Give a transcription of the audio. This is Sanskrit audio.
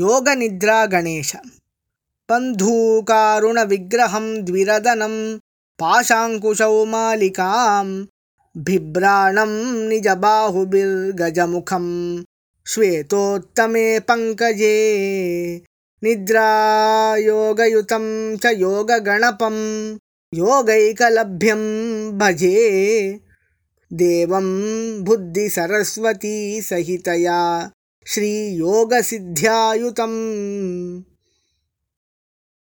योगनिद्रागणेश। बन्धूकारुणविग्रहं द्विरदनं पाशाङ्कुशौ मालिकां बिभ्राणं निजबाहुबिर्गजमुखं श्वेतोत्तमे पङ्कजे निद्रायोगयुतं च योगगणपं योगैकलभ्यं भजे देवं बुद्धिसरस्वती सहितया श्रीयोगसिद्ध्यायुतम्